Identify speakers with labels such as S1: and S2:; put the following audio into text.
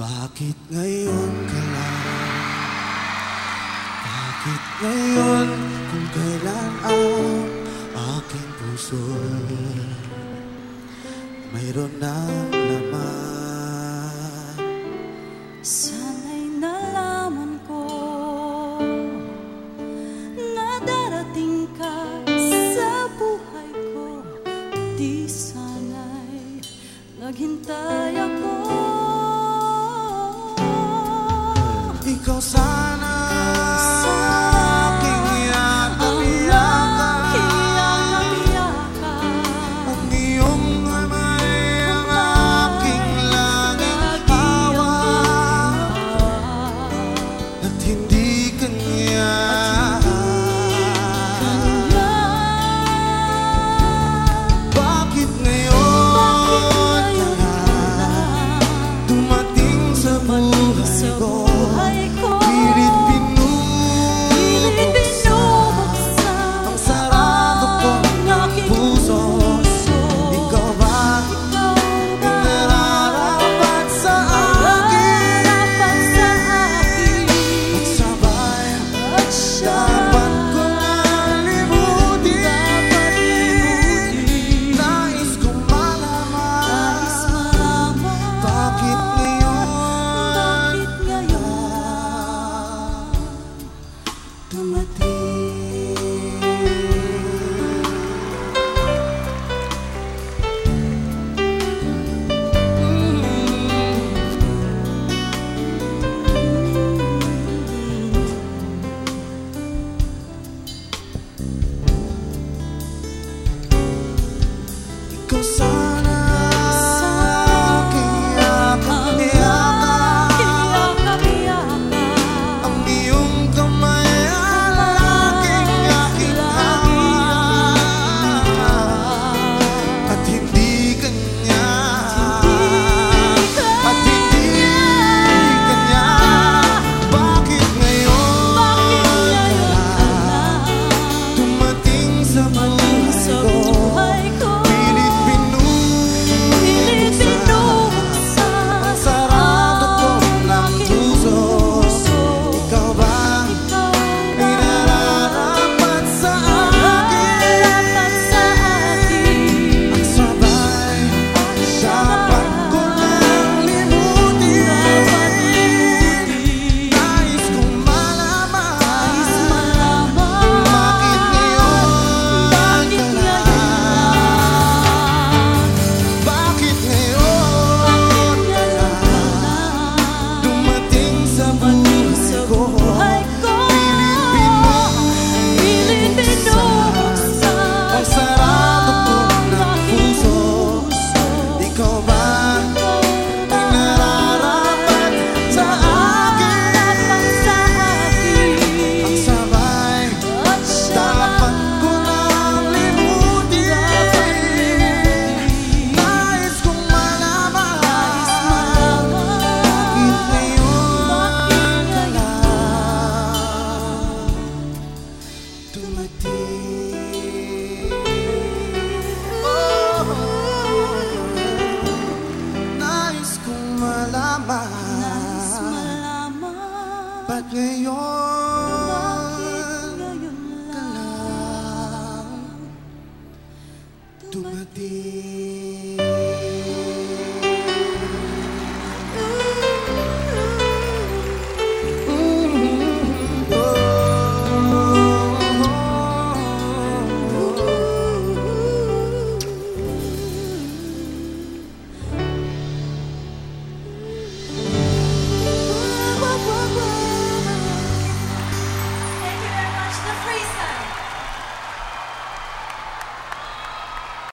S1: Bakit ngayon ka lang? Bakit ngayon kung kailan ang aking puso mayroon na naman?
S2: Sana'y nalaman ko na darating ka sa buhay ko Di sana'y naghintay ako
S1: because I hati day.